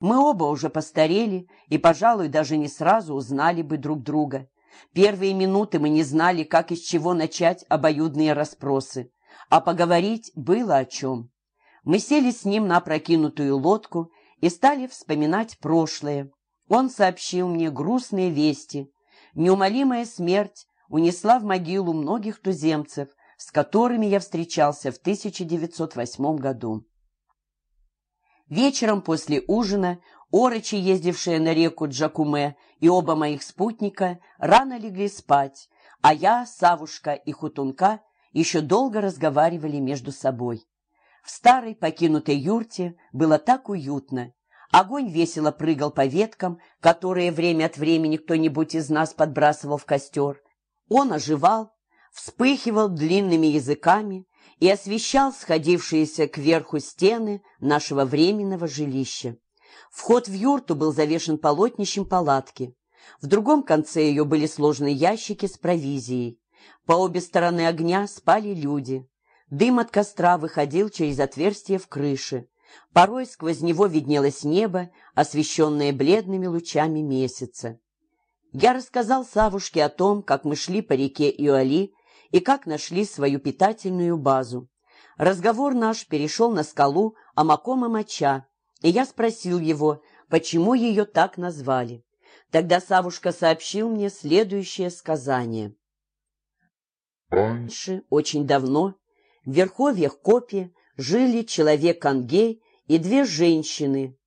Мы оба уже постарели и, пожалуй, даже не сразу узнали бы друг друга. Первые минуты мы не знали, как и с чего начать обоюдные расспросы, а поговорить было о чем. Мы сели с ним на опрокинутую лодку и стали вспоминать прошлое. Он сообщил мне грустные вести. Неумолимая смерть унесла в могилу многих туземцев, с которыми я встречался в 1908 году. Вечером после ужина орочи, ездившие на реку Джакуме, и оба моих спутника рано легли спать, а я, Савушка и Хутунка еще долго разговаривали между собой. В старой покинутой юрте было так уютно. Огонь весело прыгал по веткам, которые время от времени кто-нибудь из нас подбрасывал в костер. Он оживал, вспыхивал длинными языками, и освещал сходившиеся кверху стены нашего временного жилища. Вход в юрту был завешен полотнищем палатки. В другом конце ее были сложные ящики с провизией. По обе стороны огня спали люди. Дым от костра выходил через отверстие в крыше. Порой сквозь него виднелось небо, освещенное бледными лучами месяца. Я рассказал Савушке о том, как мы шли по реке Иоали и как нашли свою питательную базу. Разговор наш перешел на скалу Амакома Мача, и я спросил его, почему ее так назвали. Тогда Савушка сообщил мне следующее сказание. Раньше, очень давно, в верховьях Копи жили человек Ангей и две женщины,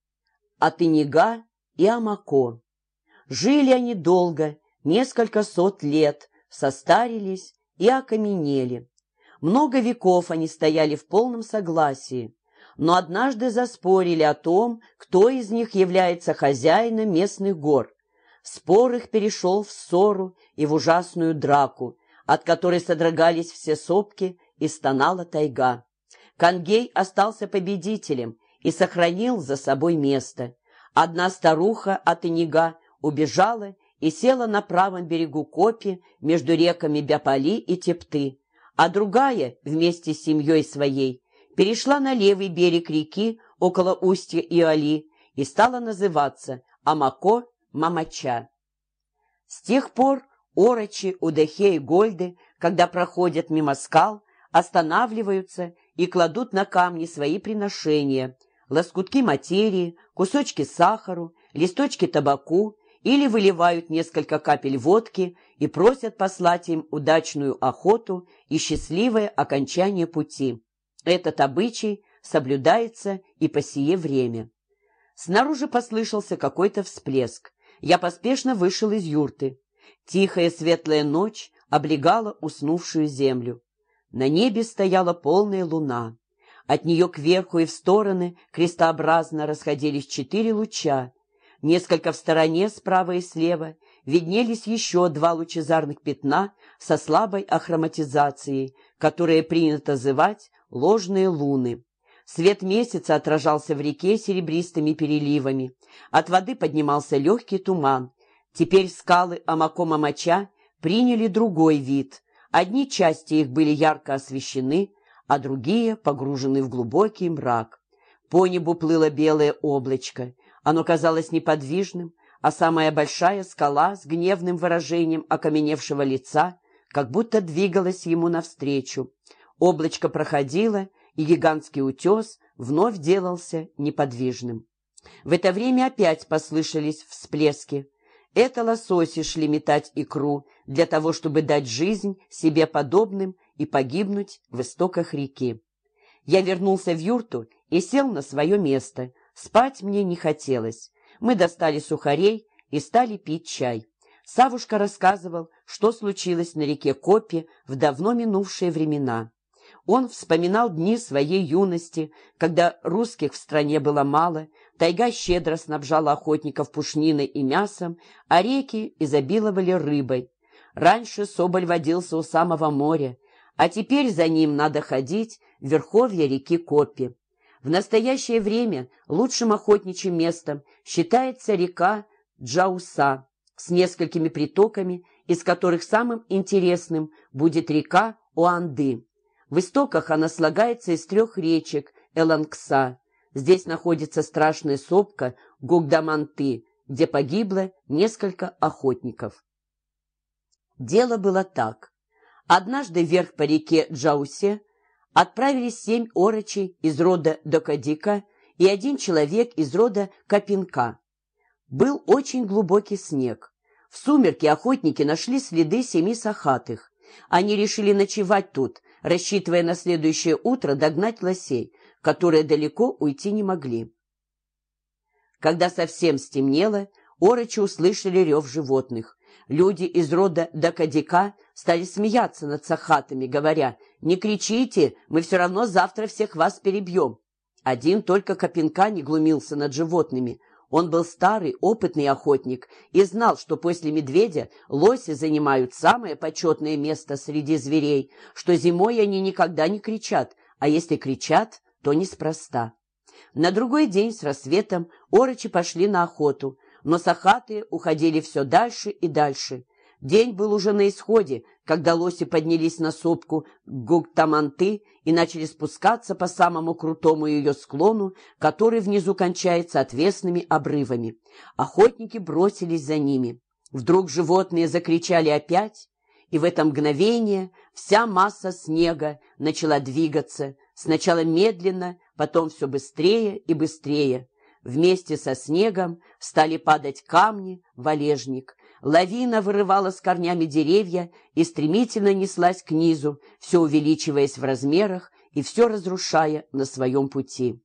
Атынига и Амако. Жили они долго, несколько сот лет, состарились и окаменели. Много веков они стояли в полном согласии, но однажды заспорили о том, кто из них является хозяином местных гор. Спор их перешел в ссору и в ужасную драку, от которой содрогались все сопки и стонала тайга. Кангей остался победителем и сохранил за собой место. Одна старуха от Инига убежала и села на правом берегу Копи между реками Бяпали и Тепты, а другая, вместе с семьей своей, перешла на левый берег реки около устья Иоали и стала называться Амако-Мамача. С тех пор орочи, удахе и гольды, когда проходят мимо скал, останавливаются и кладут на камни свои приношения – лоскутки материи, кусочки сахару, листочки табаку или выливают несколько капель водки и просят послать им удачную охоту и счастливое окончание пути. Этот обычай соблюдается и по сие время. Снаружи послышался какой-то всплеск. Я поспешно вышел из юрты. Тихая светлая ночь облегала уснувшую землю. На небе стояла полная луна. От нее кверху и в стороны крестообразно расходились четыре луча, Несколько в стороне, справа и слева, виднелись еще два лучезарных пятна со слабой ахроматизацией, которые принято называть ложные луны. Свет месяца отражался в реке серебристыми переливами. От воды поднимался легкий туман. Теперь скалы Амакома-Мача приняли другой вид. Одни части их были ярко освещены, а другие погружены в глубокий мрак. По небу плыло белое облачко. Оно казалось неподвижным, а самая большая скала с гневным выражением окаменевшего лица как будто двигалась ему навстречу. Облачко проходило, и гигантский утес вновь делался неподвижным. В это время опять послышались всплески. Это лососи шли метать икру для того, чтобы дать жизнь себе подобным и погибнуть в истоках реки. Я вернулся в юрту и сел на свое место — Спать мне не хотелось. Мы достали сухарей и стали пить чай. Савушка рассказывал, что случилось на реке Копи в давно минувшие времена. Он вспоминал дни своей юности, когда русских в стране было мало, тайга щедро снабжала охотников пушниной и мясом, а реки изобиловали рыбой. Раньше Соболь водился у самого моря, а теперь за ним надо ходить в верховье реки Копи. В настоящее время лучшим охотничьим местом считается река Джауса с несколькими притоками, из которых самым интересным будет река Уанды. В истоках она слагается из трех речек Элангса. Здесь находится страшная сопка Гугдаманты, где погибло несколько охотников. Дело было так. Однажды вверх по реке Джаусе отправились семь орочей из рода Докадика и один человек из рода Капинка. Был очень глубокий снег. В сумерки охотники нашли следы семи сахатых. Они решили ночевать тут, рассчитывая на следующее утро догнать лосей, которые далеко уйти не могли. Когда совсем стемнело, орочи услышали рев животных. Люди из рода Дакадика стали смеяться над сахатами, говоря, «Не кричите, мы все равно завтра всех вас перебьем». Один только Копенка не глумился над животными. Он был старый, опытный охотник и знал, что после медведя лоси занимают самое почетное место среди зверей, что зимой они никогда не кричат, а если кричат, то неспроста. На другой день с рассветом орочи пошли на охоту, но сахаты уходили все дальше и дальше. День был уже на исходе, когда лоси поднялись на сопку Гуктаманты и начали спускаться по самому крутому ее склону, который внизу кончается отвесными обрывами. Охотники бросились за ними. Вдруг животные закричали опять, и в это мгновение вся масса снега начала двигаться, сначала медленно, потом все быстрее и быстрее. Вместе со снегом стали падать камни, валежник. Лавина вырывала с корнями деревья и стремительно неслась к низу, все увеличиваясь в размерах и все разрушая на своем пути.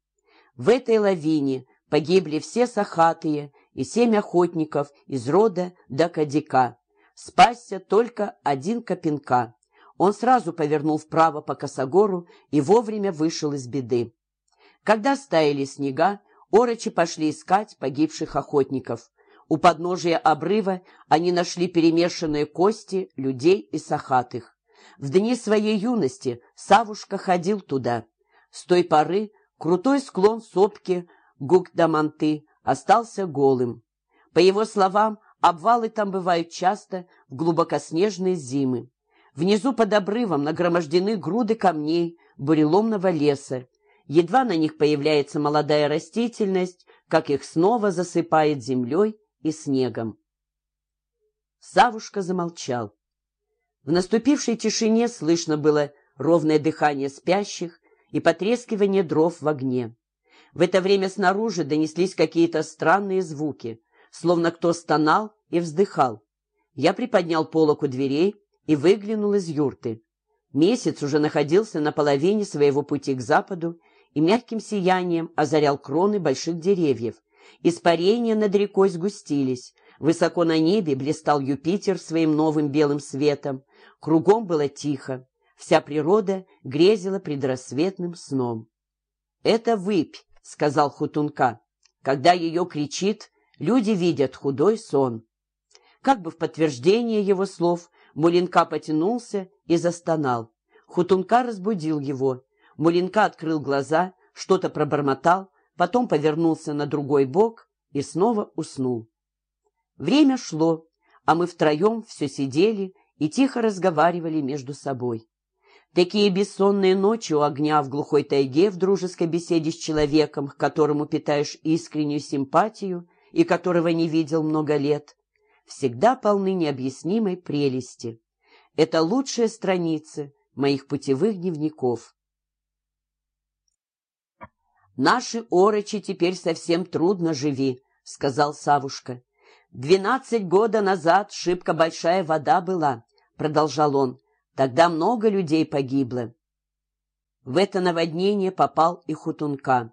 В этой лавине погибли все сахатые и семь охотников из рода до Кадика. Спасся только один Копенка. Он сразу повернул вправо по косогору и вовремя вышел из беды. Когда стаяли снега, Орочи пошли искать погибших охотников. У подножия обрыва они нашли перемешанные кости людей и сахатых. В дни своей юности Савушка ходил туда. С той поры крутой склон сопки Гукдаманты остался голым. По его словам, обвалы там бывают часто в глубокоснежные зимы. Внизу под обрывом нагромождены груды камней буреломного леса. Едва на них появляется молодая растительность, как их снова засыпает землей и снегом. Савушка замолчал. В наступившей тишине слышно было ровное дыхание спящих и потрескивание дров в огне. В это время снаружи донеслись какие-то странные звуки, словно кто стонал и вздыхал. Я приподнял полок у дверей и выглянул из юрты. Месяц уже находился на половине своего пути к западу и мягким сиянием озарял кроны больших деревьев. Испарения над рекой сгустились. Высоко на небе блистал Юпитер своим новым белым светом. Кругом было тихо. Вся природа грезила предрассветным сном. «Это выпь», — сказал Хутунка. «Когда ее кричит, люди видят худой сон». Как бы в подтверждение его слов, Мулинка потянулся и застонал. Хутунка разбудил его. Мулинка открыл глаза, что-то пробормотал, потом повернулся на другой бок и снова уснул. Время шло, а мы втроем все сидели и тихо разговаривали между собой. Такие бессонные ночи у огня в глухой тайге в дружеской беседе с человеком, к которому питаешь искреннюю симпатию и которого не видел много лет, всегда полны необъяснимой прелести. Это лучшие страницы моих путевых дневников. «Наши орочи теперь совсем трудно живи», — сказал Савушка. «Двенадцать года назад шибко большая вода была», — продолжал он. «Тогда много людей погибло». В это наводнение попал и Хутунка.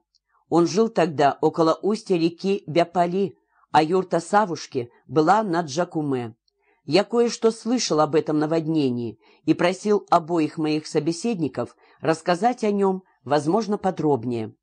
Он жил тогда около устья реки Бяпали, а юрта Савушки была на Джакуме. Я кое-что слышал об этом наводнении и просил обоих моих собеседников рассказать о нем, возможно, подробнее.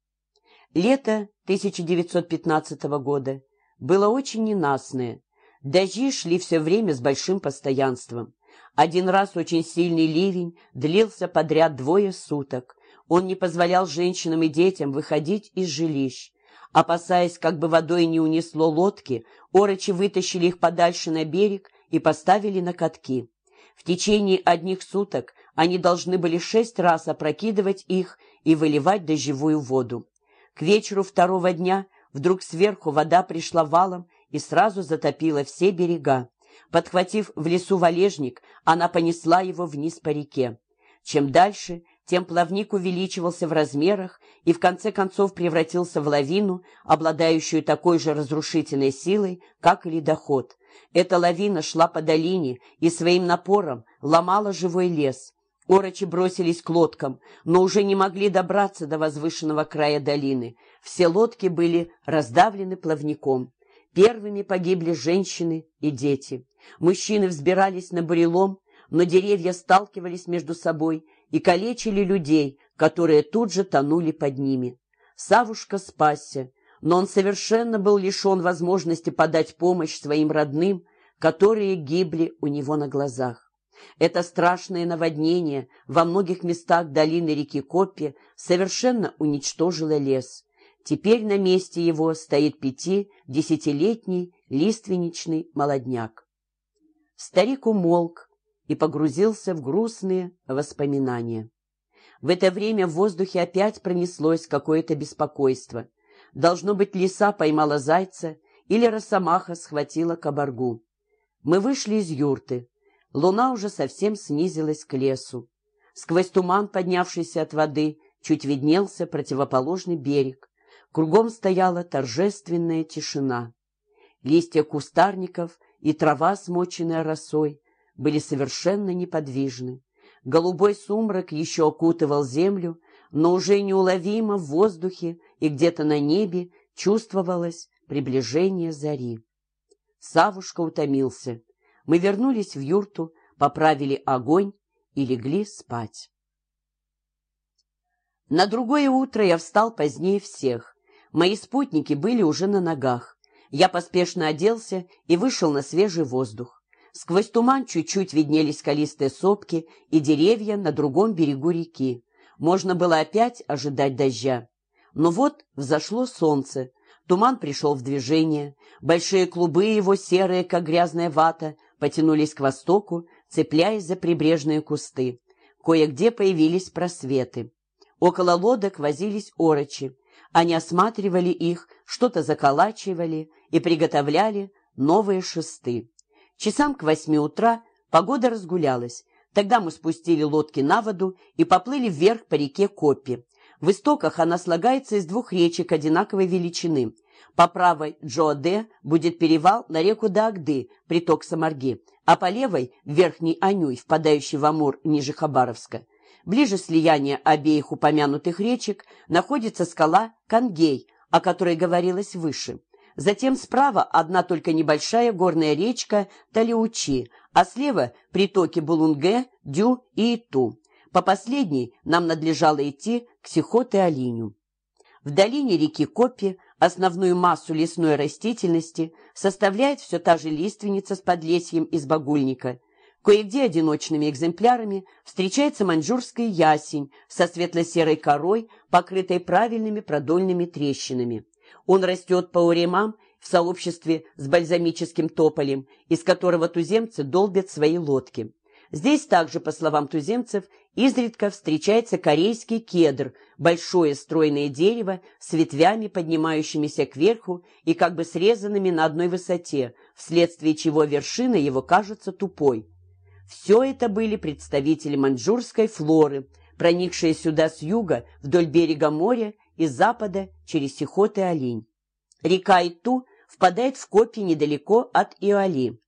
Лето 1915 года было очень ненастное. Дожди шли все время с большим постоянством. Один раз очень сильный ливень длился подряд двое суток. Он не позволял женщинам и детям выходить из жилищ. Опасаясь, как бы водой не унесло лодки, орочи вытащили их подальше на берег и поставили на катки. В течение одних суток они должны были шесть раз опрокидывать их и выливать дождевую воду. К вечеру второго дня Вдруг сверху вода пришла валом и сразу затопила все берега. Подхватив в лесу валежник, она понесла его вниз по реке. Чем дальше, тем плавник увеличивался в размерах и в конце концов превратился в лавину, обладающую такой же разрушительной силой, как и ледоход. Эта лавина шла по долине и своим напором ломала живой лес. Орочи бросились к лодкам, но уже не могли добраться до возвышенного края долины. Все лодки были раздавлены плавником. Первыми погибли женщины и дети. Мужчины взбирались на бурелом, но деревья сталкивались между собой и калечили людей, которые тут же тонули под ними. Савушка спасся, но он совершенно был лишен возможности подать помощь своим родным, которые гибли у него на глазах. Это страшное наводнение во многих местах долины реки Копи совершенно уничтожило лес. Теперь на месте его стоит пяти-десятилетний лиственничный молодняк. Старик умолк и погрузился в грустные воспоминания. В это время в воздухе опять пронеслось какое-то беспокойство. Должно быть, лиса поймала зайца или росомаха схватила кабаргу. Мы вышли из юрты. Луна уже совсем снизилась к лесу. Сквозь туман, поднявшийся от воды, чуть виднелся противоположный берег. Кругом стояла торжественная тишина. Листья кустарников и трава, смоченная росой, были совершенно неподвижны. Голубой сумрак еще окутывал землю, но уже неуловимо в воздухе и где-то на небе чувствовалось приближение зари. Савушка утомился. Мы вернулись в юрту, поправили огонь и легли спать. На другое утро я встал позднее всех. Мои спутники были уже на ногах. Я поспешно оделся и вышел на свежий воздух. Сквозь туман чуть-чуть виднелись скалистые сопки и деревья на другом берегу реки. Можно было опять ожидать дождя. Но вот взошло солнце, туман пришел в движение, большие клубы его, серые, как грязная вата, потянулись к востоку, цепляясь за прибрежные кусты. Кое-где появились просветы. Около лодок возились орочи. Они осматривали их, что-то заколачивали и приготовляли новые шесты. Часам к восьми утра погода разгулялась. Тогда мы спустили лодки на воду и поплыли вверх по реке Копи. В истоках она слагается из двух речек одинаковой величины. По правой Джоде будет перевал на реку Дагды, приток Самарги, а по левой – Верхний Анюй, впадающий в Амур ниже Хабаровска. Ближе слияния обеих упомянутых речек находится скала Кангей, о которой говорилось выше. Затем справа одна только небольшая горная речка Талиучи, а слева притоки Булунге, Дю и Иту. По последней нам надлежало идти к Сихот-и-Алиню. В долине реки Копи основную массу лесной растительности составляет все та же лиственница с подлесьем из багульника. Кое-где одиночными экземплярами встречается маньчжурская ясень со светло-серой корой, покрытой правильными продольными трещинами. Он растет по уремам в сообществе с бальзамическим тополем, из которого туземцы долбят свои лодки. Здесь также, по словам туземцев, изредка встречается корейский кедр, большое стройное дерево с ветвями, поднимающимися кверху и как бы срезанными на одной высоте, вследствие чего вершина его кажется тупой. Все это были представители маньчжурской флоры, проникшие сюда с юга вдоль берега моря и запада через Сихот и Олень. Река Иту впадает в Копи недалеко от Иоали.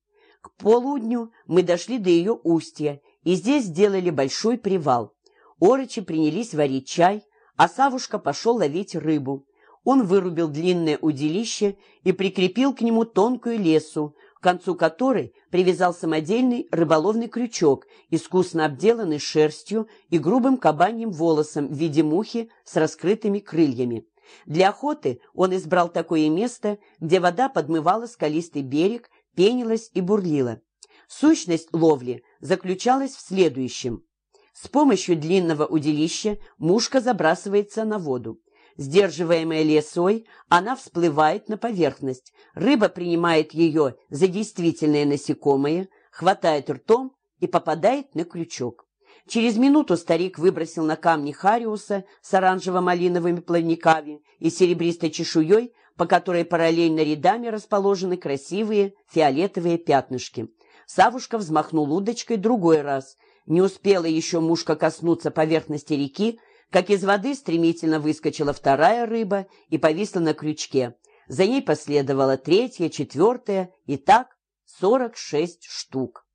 К полудню мы дошли до ее устья и здесь сделали большой привал. Орочи принялись варить чай, а Савушка пошел ловить рыбу. Он вырубил длинное удилище и прикрепил к нему тонкую лесу, к концу которой привязал самодельный рыболовный крючок, искусно обделанный шерстью и грубым кабаньим волосом в виде мухи с раскрытыми крыльями. Для охоты он избрал такое место, где вода подмывала скалистый берег пенилась и бурлила. Сущность ловли заключалась в следующем. С помощью длинного удилища мушка забрасывается на воду. Сдерживаемая лесой, она всплывает на поверхность. Рыба принимает ее за действительное насекомое, хватает ртом и попадает на крючок. Через минуту старик выбросил на камни Хариуса с оранжево-малиновыми плавниками и серебристой чешуей по которой параллельно рядами расположены красивые фиолетовые пятнышки. Савушка взмахнул удочкой другой раз. Не успела еще мушка коснуться поверхности реки, как из воды стремительно выскочила вторая рыба и повисла на крючке. За ней последовала третья, четвертая, и так сорок шесть штук.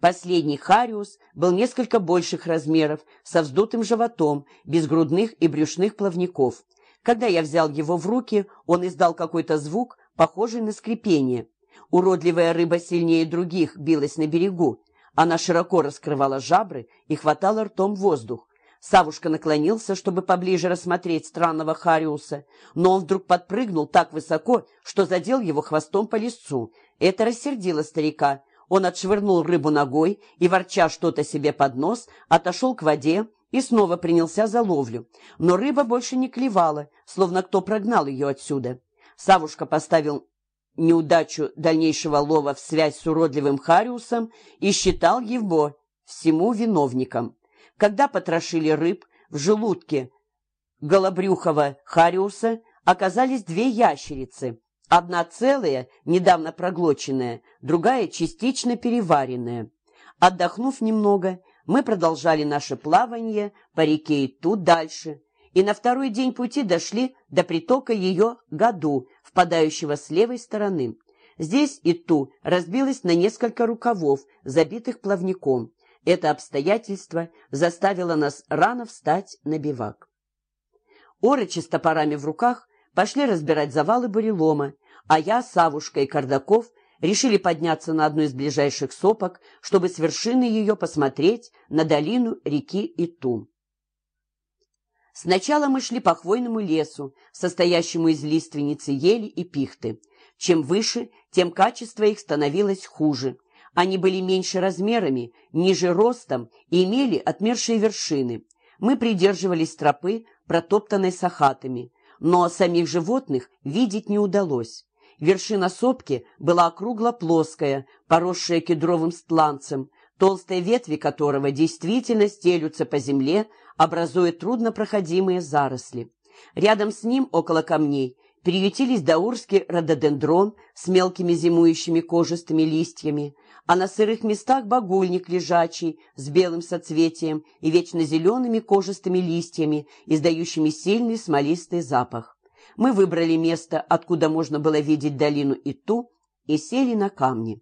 Последний хариус был несколько больших размеров, со вздутым животом, без грудных и брюшных плавников. Когда я взял его в руки, он издал какой-то звук, похожий на скрипение. Уродливая рыба сильнее других билась на берегу. Она широко раскрывала жабры и хватала ртом воздух. Савушка наклонился, чтобы поближе рассмотреть странного Хариуса, но он вдруг подпрыгнул так высоко, что задел его хвостом по лесцу. Это рассердило старика. Он отшвырнул рыбу ногой и, ворча что-то себе под нос, отошел к воде и снова принялся за ловлю. Но рыба больше не клевала, словно кто прогнал ее отсюда. Савушка поставил неудачу дальнейшего лова в связь с уродливым Хариусом и считал его всему виновником. Когда потрошили рыб, в желудке голобрюхого Хариуса оказались две ящерицы. Одна целая, недавно проглоченная, другая частично переваренная. Отдохнув немного, мы продолжали наше плавание по реке Иту дальше, и на второй день пути дошли до притока ее Году, впадающего с левой стороны. Здесь Иту разбилась на несколько рукавов, забитых плавником. Это обстоятельство заставило нас рано встать на бивак. Орочи с топорами в руках пошли разбирать завалы бурелома, а я, Савушка и Кардаков решили подняться на одну из ближайших сопок, чтобы с вершины ее посмотреть на долину реки Иту. Сначала мы шли по хвойному лесу, состоящему из лиственницы ели и пихты. Чем выше, тем качество их становилось хуже. Они были меньше размерами, ниже ростом и имели отмершие вершины. Мы придерживались тропы, протоптанной сахатами, но самих животных видеть не удалось. Вершина сопки была округло-плоская, поросшая кедровым стланцем, толстые ветви которого действительно стелются по земле, образуя труднопроходимые заросли. Рядом с ним, около камней, приютились даурский рододендрон с мелкими зимующими кожистыми листьями, а на сырых местах багульник лежачий с белым соцветием и вечно зелеными кожистыми листьями, издающими сильный смолистый запах. Мы выбрали место, откуда можно было видеть долину Иту, и сели на камни.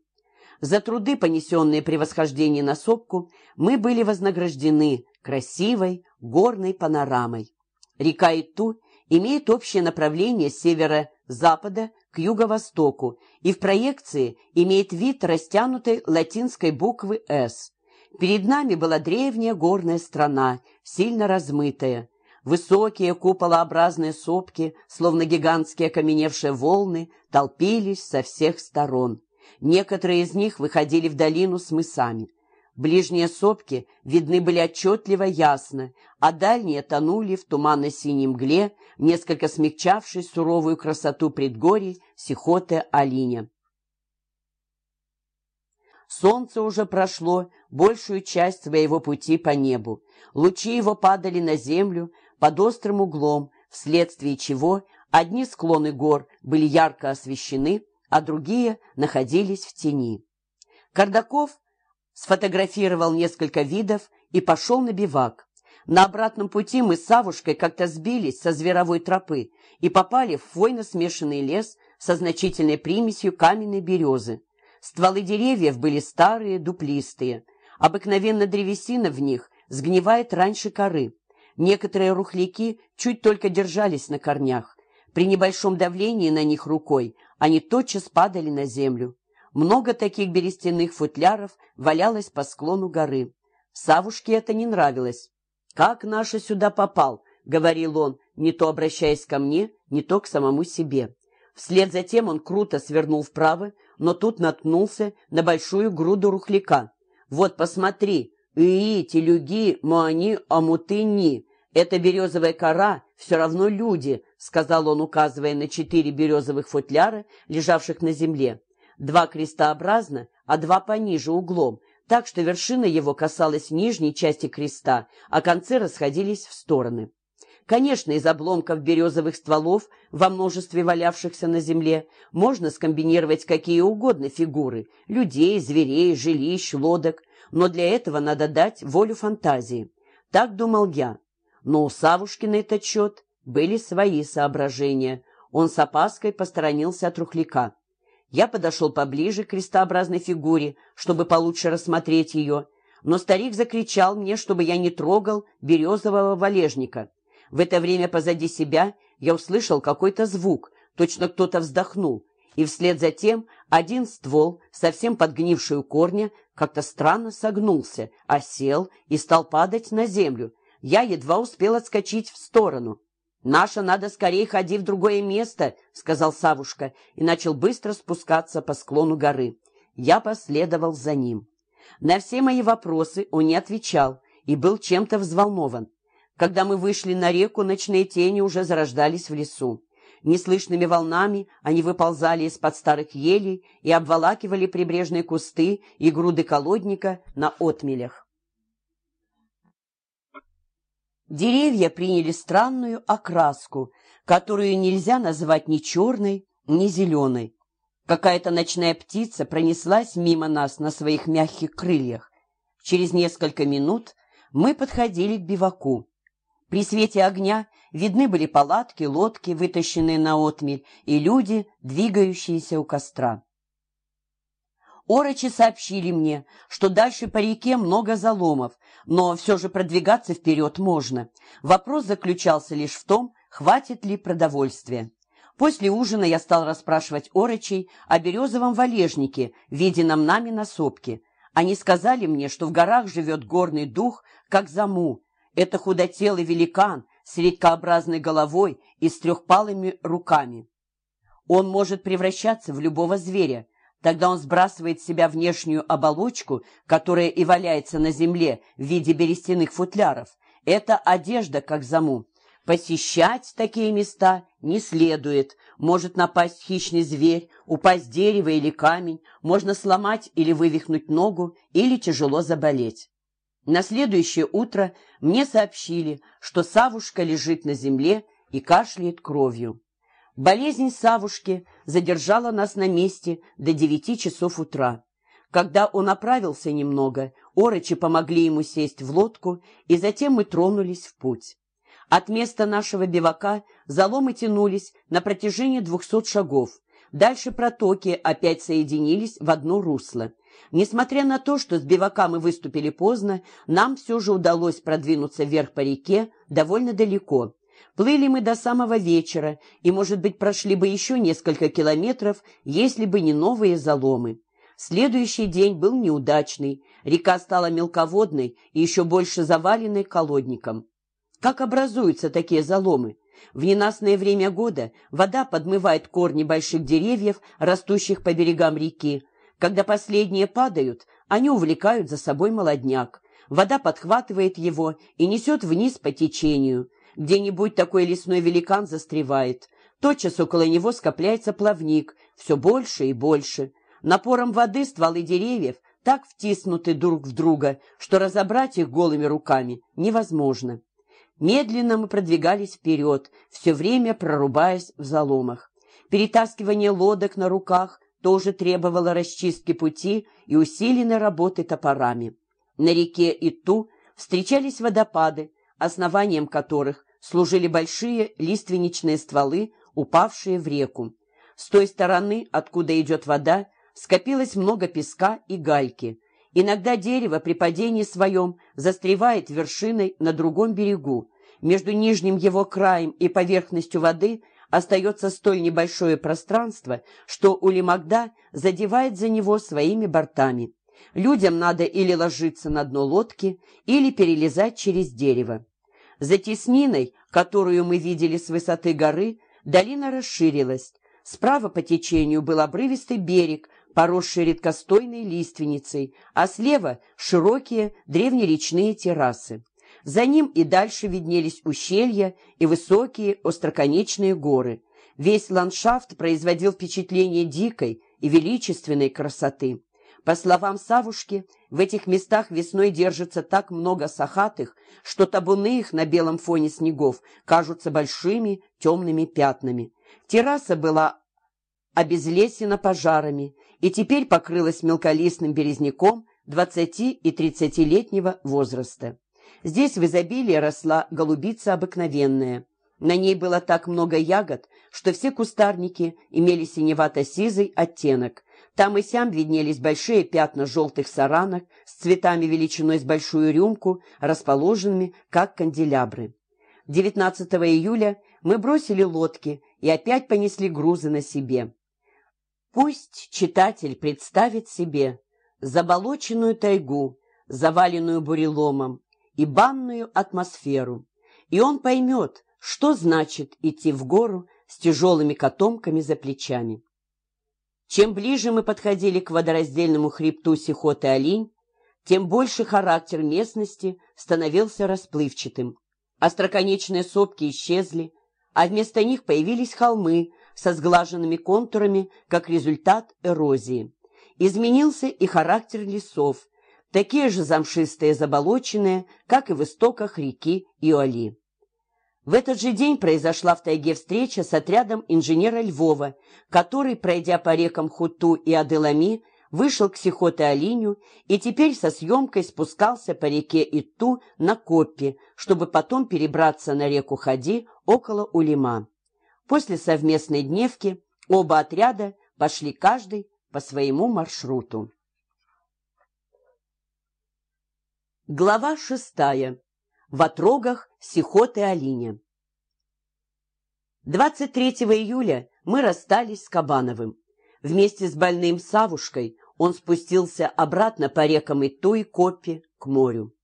За труды, понесенные при восхождении на сопку, мы были вознаграждены красивой горной панорамой. Река Иту имеет общее направление с севера-запада к юго-востоку и в проекции имеет вид растянутой латинской буквы «С». Перед нами была древняя горная страна, сильно размытая. Высокие куполообразные сопки, словно гигантские окаменевшие волны, толпились со всех сторон. Некоторые из них выходили в долину с мысами. Ближние сопки видны были отчетливо ясно, а дальние тонули в туманно-синей мгле, несколько смягчавшей суровую красоту предгорий Сихоте-Алиня. Солнце уже прошло большую часть своего пути по небу. Лучи его падали на землю под острым углом, вследствие чего одни склоны гор были ярко освещены, а другие находились в тени. Кардаков сфотографировал несколько видов и пошел на бивак. На обратном пути мы с Савушкой как-то сбились со зверовой тропы и попали в хвойно-смешанный лес со значительной примесью каменной березы. Стволы деревьев были старые, дуплистые. Обыкновенно древесина в них сгнивает раньше коры. Некоторые рухляки чуть только держались на корнях. При небольшом давлении на них рукой они тотчас падали на землю. Много таких берестяных футляров валялось по склону горы. Савушке это не нравилось. «Как наша сюда попал?» — говорил он, не то обращаясь ко мне, не то к самому себе. Вслед за тем он круто свернул вправо, но тут наткнулся на большую груду рухляка. «Вот посмотри, ии, телюги, муани, амутыни. Это березовая кора, все равно люди», — сказал он, указывая на четыре березовых футляра, лежавших на земле два крестообразно, а два пониже углом, так что вершина его касалась нижней части креста, а концы расходились в стороны. Конечно, из обломков березовых стволов, во множестве валявшихся на земле, можно скомбинировать какие угодно фигуры – людей, зверей, жилищ, лодок, но для этого надо дать волю фантазии. Так думал я. Но у Савушки на этот счет были свои соображения. Он с опаской посторонился от рухляка. Я подошел поближе к крестообразной фигуре, чтобы получше рассмотреть ее, но старик закричал мне, чтобы я не трогал березового валежника. В это время позади себя я услышал какой-то звук, точно кто-то вздохнул, и вслед за тем один ствол, совсем подгнивший у корня, как-то странно согнулся, осел и стал падать на землю. Я едва успел отскочить в сторону. «Наша надо скорее ходи в другое место», — сказал Савушка и начал быстро спускаться по склону горы. Я последовал за ним. На все мои вопросы он не отвечал и был чем-то взволнован. Когда мы вышли на реку, ночные тени уже зарождались в лесу. Неслышными волнами они выползали из-под старых елей и обволакивали прибрежные кусты и груды колодника на отмелях. Деревья приняли странную окраску, которую нельзя назвать ни черной, ни зеленой. Какая-то ночная птица пронеслась мимо нас на своих мягких крыльях. Через несколько минут мы подходили к биваку. При свете огня видны были палатки, лодки, вытащенные на отмель, и люди, двигающиеся у костра. Орочи сообщили мне, что дальше по реке много заломов, но все же продвигаться вперед можно. Вопрос заключался лишь в том, хватит ли продовольствия. После ужина я стал расспрашивать Орочей о березовом валежнике, виденном нами на сопке. Они сказали мне, что в горах живет горный дух, как заму. Это худотелый великан с редкообразной головой и с трехпалыми руками. Он может превращаться в любого зверя, Тогда он сбрасывает с себя внешнюю оболочку, которая и валяется на земле в виде берестяных футляров. Это одежда, как заму. Посещать такие места не следует. Может напасть хищный зверь, упасть дерево или камень, можно сломать или вывихнуть ногу, или тяжело заболеть. На следующее утро мне сообщили, что Савушка лежит на земле и кашляет кровью. Болезнь Савушки задержала нас на месте до девяти часов утра. Когда он оправился немного, орочи помогли ему сесть в лодку, и затем мы тронулись в путь. От места нашего бивака заломы тянулись на протяжении двухсот шагов. Дальше протоки опять соединились в одно русло. Несмотря на то, что с бивака мы выступили поздно, нам все же удалось продвинуться вверх по реке довольно далеко. Плыли мы до самого вечера и, может быть, прошли бы еще несколько километров, если бы не новые заломы. Следующий день был неудачный. Река стала мелководной и еще больше заваленной колодником. Как образуются такие заломы? В ненастное время года вода подмывает корни больших деревьев, растущих по берегам реки. Когда последние падают, они увлекают за собой молодняк. Вода подхватывает его и несет вниз по течению. Где-нибудь такой лесной великан застревает. Тотчас около него скопляется плавник, все больше и больше. Напором воды стволы деревьев так втиснуты друг в друга, что разобрать их голыми руками невозможно. Медленно мы продвигались вперед, все время прорубаясь в заломах. Перетаскивание лодок на руках тоже требовало расчистки пути и усиленной работы топорами. На реке Иту встречались водопады, основанием которых служили большие лиственничные стволы, упавшие в реку. С той стороны, откуда идет вода, скопилось много песка и гальки. Иногда дерево при падении своем застревает вершиной на другом берегу. Между нижним его краем и поверхностью воды остается столь небольшое пространство, что Улимагда задевает за него своими бортами. Людям надо или ложиться на дно лодки, или перелезать через дерево. За тесниной, которую мы видели с высоты горы, долина расширилась. Справа по течению был обрывистый берег, поросший редкостойной лиственницей, а слева широкие древнеречные террасы. За ним и дальше виднелись ущелья и высокие остроконечные горы. Весь ландшафт производил впечатление дикой и величественной красоты. По словам Савушки, в этих местах весной держится так много сахатых, что табуны их на белом фоне снегов кажутся большими темными пятнами. Терраса была обезлесена пожарами и теперь покрылась мелколистным березняком 20 и 30-летнего возраста. Здесь в изобилии росла голубица обыкновенная. На ней было так много ягод, что все кустарники имели синевато-сизый оттенок. Там и сям виднелись большие пятна желтых саранок с цветами величиной с большую рюмку, расположенными как канделябры. 19 июля мы бросили лодки и опять понесли грузы на себе. Пусть читатель представит себе заболоченную тайгу, заваленную буреломом, и банную атмосферу, и он поймет, что значит идти в гору с тяжелыми котомками за плечами. Чем ближе мы подходили к водораздельному хребту Сихоты-Олинь, тем больше характер местности становился расплывчатым. Остроконечные сопки исчезли, а вместо них появились холмы со сглаженными контурами как результат эрозии. Изменился и характер лесов, такие же замшистые заболоченные, как и в истоках реки Иоли. В этот же день произошла в тайге встреча с отрядом инженера Львова, который, пройдя по рекам Хуту и Аделами, вышел к Сихоте-Алиню и теперь со съемкой спускался по реке Итту на Коппи, чтобы потом перебраться на реку Хади около Улима. После совместной дневки оба отряда пошли каждый по своему маршруту. Глава шестая в отрогах Сихоты Алине. 23 июля мы расстались с Кабановым. Вместе с больным Савушкой он спустился обратно по рекам Иту и Копи к морю.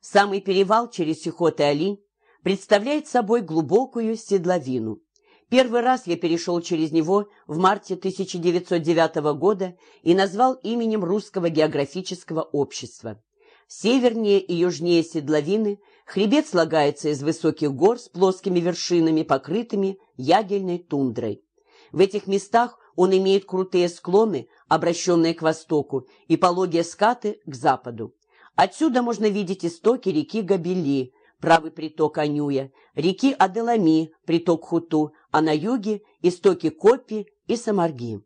Самый перевал через Сихоты Алинь представляет собой глубокую седловину. Первый раз я перешел через него в марте 1909 года и назвал именем Русского географического общества. Севернее и южнее седловины хребет слагается из высоких гор с плоскими вершинами, покрытыми ягельной тундрой. В этих местах он имеет крутые склоны, обращенные к востоку, и пологие скаты к западу. Отсюда можно видеть истоки реки Габели, правый приток Анюя, реки Аделами, приток Хуту, а на юге – истоки Копи и Самарги.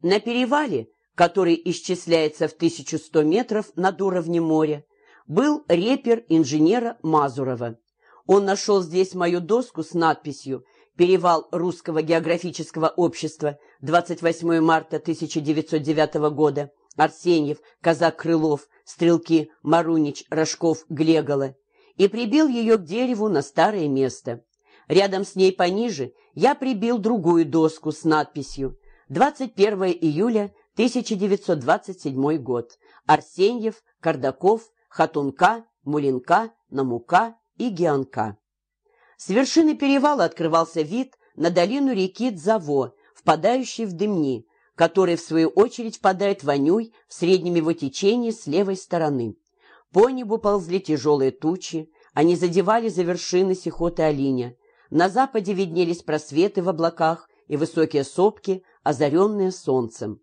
На перевале который исчисляется в 1100 метров над уровнем моря, был репер инженера Мазурова. Он нашел здесь мою доску с надписью «Перевал Русского географического общества, 28 марта 1909 года, Арсеньев, Казак Крылов, Стрелки, Марунич, Рожков, Глегола» и прибил ее к дереву на старое место. Рядом с ней пониже я прибил другую доску с надписью «21 июля 1927 год. Арсеньев, Кардаков, Хатунка, Мулинка, Намука и Геонка. С вершины перевала открывался вид на долину реки Дзаво, впадающей в Дымни, который, в свою очередь, впадает в Анюй в среднем его течении с левой стороны. По небу ползли тяжелые тучи, они задевали за вершины Сихоты Алиня. На западе виднелись просветы в облаках и высокие сопки, озаренные солнцем.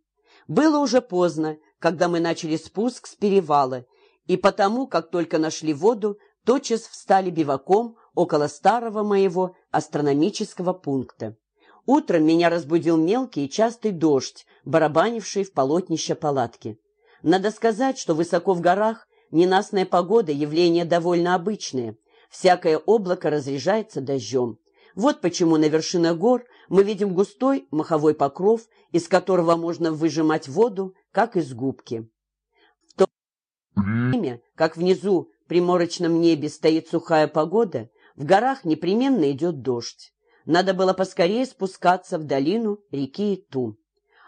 Было уже поздно, когда мы начали спуск с перевала, и потому, как только нашли воду, тотчас встали биваком около старого моего астрономического пункта. Утром меня разбудил мелкий и частый дождь, барабанивший в полотнище палатки. Надо сказать, что высоко в горах ненастная погода – явление довольно обычное. Всякое облако разряжается дождем. Вот почему на вершинах гор мы видим густой маховой покров, из которого можно выжимать воду, как из губки. В то время, как внизу при морочном небе стоит сухая погода, в горах непременно идет дождь. Надо было поскорее спускаться в долину реки Иту.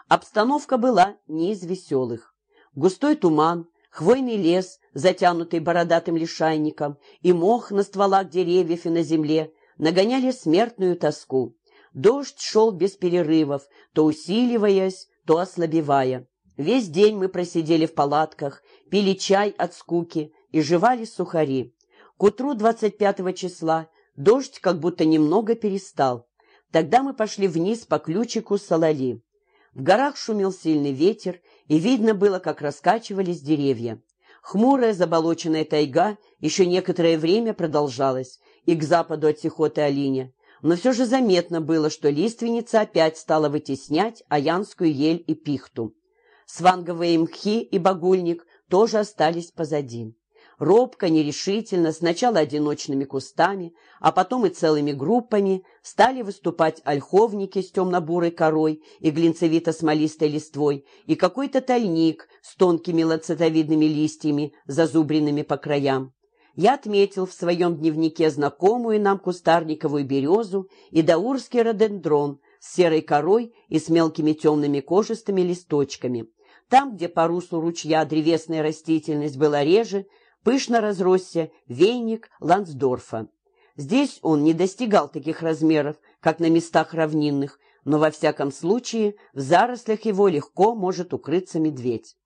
Обстановка была не из веселых. Густой туман, хвойный лес, затянутый бородатым лишайником, и мох на стволах деревьев и на земле нагоняли смертную тоску. Дождь шел без перерывов, то усиливаясь, то ослабевая. Весь день мы просидели в палатках, пили чай от скуки и жевали сухари. К утру 25 числа дождь как будто немного перестал. Тогда мы пошли вниз по ключику Салали. В горах шумел сильный ветер, и видно было, как раскачивались деревья. Хмурая заболоченная тайга еще некоторое время продолжалась, и к западу от Сихоты-Алиня, но все же заметно было, что лиственница опять стала вытеснять аянскую ель и пихту. Сванговые мхи и багульник тоже остались позади. Робко, нерешительно, сначала одиночными кустами, а потом и целыми группами стали выступать ольховники с темно-бурой корой и глинцевито-смолистой листвой, и какой-то тальник с тонкими ланцетовидными листьями, зазубренными по краям. Я отметил в своем дневнике знакомую нам кустарниковую березу и даурский родендрон с серой корой и с мелкими темными кожистыми листочками. Там, где по руслу ручья древесная растительность была реже, пышно разросся вейник Лансдорфа. Здесь он не достигал таких размеров, как на местах равнинных, но во всяком случае в зарослях его легко может укрыться медведь.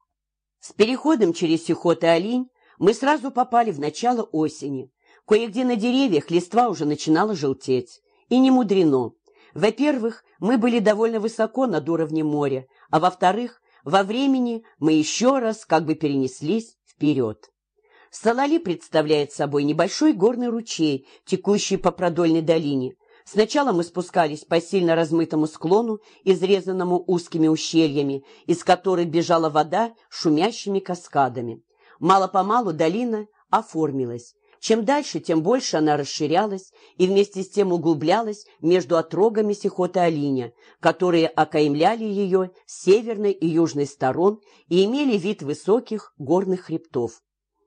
С переходом через Сихот и Олинь мы сразу попали в начало осени. Кое-где на деревьях листва уже начинала желтеть. И не мудрено. Во-первых, мы были довольно высоко над уровнем моря, а во-вторых, во времени мы еще раз как бы перенеслись вперед. Салали представляет собой небольшой горный ручей, текущий по продольной долине. Сначала мы спускались по сильно размытому склону, изрезанному узкими ущельями, из которых бежала вода шумящими каскадами. Мало-помалу долина оформилась. Чем дальше, тем больше она расширялась и вместе с тем углублялась между отрогами Сихота-Алиня, которые окаймляли ее с северной и южной сторон и имели вид высоких горных хребтов.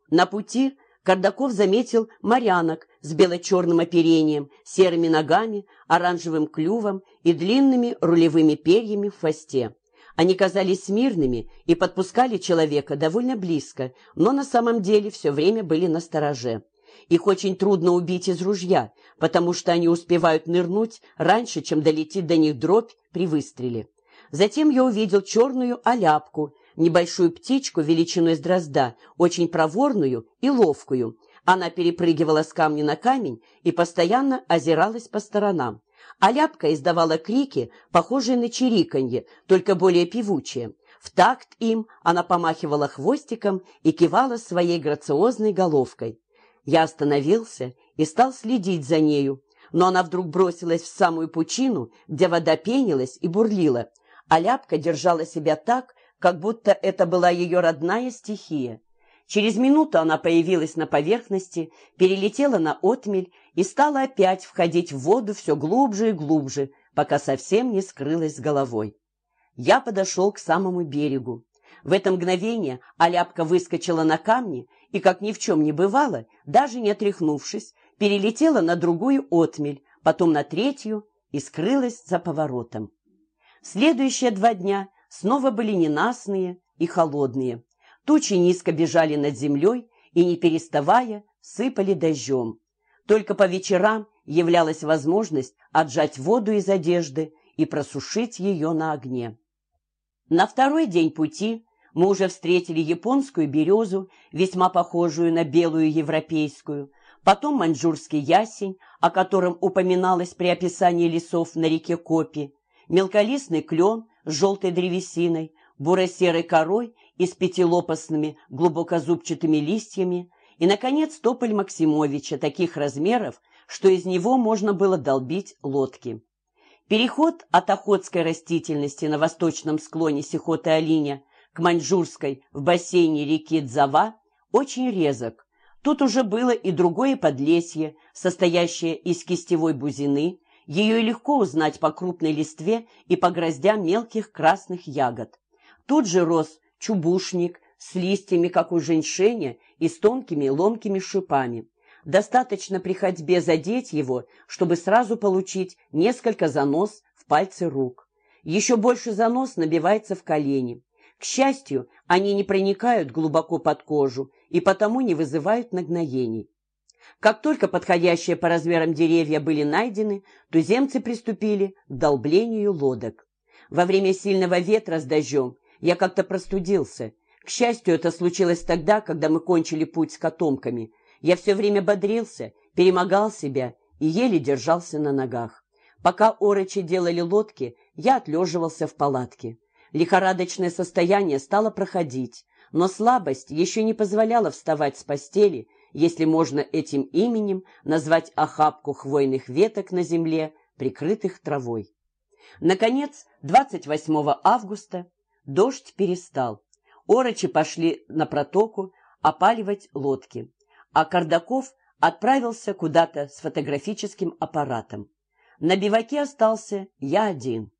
На пути Кардаков заметил морянок с бело-черным оперением, серыми ногами, оранжевым клювом и длинными рулевыми перьями в хвосте. Они казались мирными и подпускали человека довольно близко, но на самом деле все время были на стороже. Их очень трудно убить из ружья, потому что они успевают нырнуть раньше, чем долетит до них дробь при выстреле. Затем я увидел черную оляпку, небольшую птичку величиной с дрозда, очень проворную и ловкую. Она перепрыгивала с камня на камень и постоянно озиралась по сторонам. Аляпка издавала крики, похожие на чириканье, только более певучие. В такт им она помахивала хвостиком и кивала своей грациозной головкой. Я остановился и стал следить за нею, но она вдруг бросилась в самую пучину, где вода пенилась и бурлила, а ляпка держала себя так, как будто это была ее родная стихия. Через минуту она появилась на поверхности, перелетела на отмель и стала опять входить в воду все глубже и глубже, пока совсем не скрылась с головой. Я подошел к самому берегу. В это мгновение Аляпка выскочила на камни и, как ни в чем не бывало, даже не отряхнувшись, перелетела на другую отмель, потом на третью и скрылась за поворотом. Следующие два дня снова были ненастные и холодные. Тучи низко бежали над землей и, не переставая, сыпали дождем. Только по вечерам являлась возможность отжать воду из одежды и просушить ее на огне. На второй день пути мы уже встретили японскую березу, весьма похожую на белую европейскую, потом маньчжурский ясень, о котором упоминалось при описании лесов на реке Копи, мелколистный клен с желтой древесиной, буро-серой корой и с пятилопастными глубокозубчатыми листьями, и, наконец, тополь Максимовича таких размеров, что из него можно было долбить лодки. Переход от охотской растительности на восточном склоне Сихоты-Алиня к маньчжурской в бассейне реки Дзава очень резок. Тут уже было и другое подлесье, состоящее из кистевой бузины, ее легко узнать по крупной листве и по гроздям мелких красных ягод. Тут же рос чубушник с листьями, как у женьшеня, и с тонкими ломкими шипами. Достаточно при ходьбе задеть его, чтобы сразу получить несколько занос в пальцы рук. Еще больше занос набивается в колени. К счастью, они не проникают глубоко под кожу и потому не вызывают нагноений. Как только подходящие по размерам деревья были найдены, туземцы приступили к долблению лодок. Во время сильного ветра с дождем я как-то простудился. К счастью, это случилось тогда, когда мы кончили путь с котомками. Я все время бодрился, перемогал себя и еле держался на ногах. Пока орочи делали лодки, я отлеживался в палатке. Лихорадочное состояние стало проходить, но слабость еще не позволяла вставать с постели, если можно этим именем назвать охапку хвойных веток на земле, прикрытых травой. Наконец, 28 августа дождь перестал. Орочи пошли на протоку опаливать лодки, а Кардаков отправился куда-то с фотографическим аппаратом. На биваке остался я один.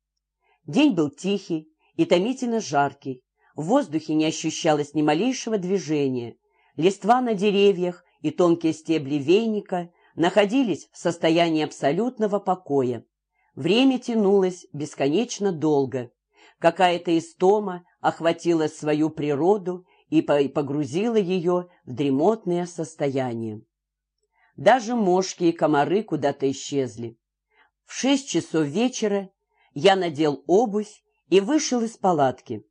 День был тихий и томительно жаркий. В воздухе не ощущалось ни малейшего движения. Листва на деревьях и тонкие стебли вейника находились в состоянии абсолютного покоя. Время тянулось бесконечно долго. Какая-то истома охватила свою природу и погрузила ее в дремотное состояние. Даже мошки и комары куда-то исчезли. В шесть часов вечера я надел обувь и вышел из палатки.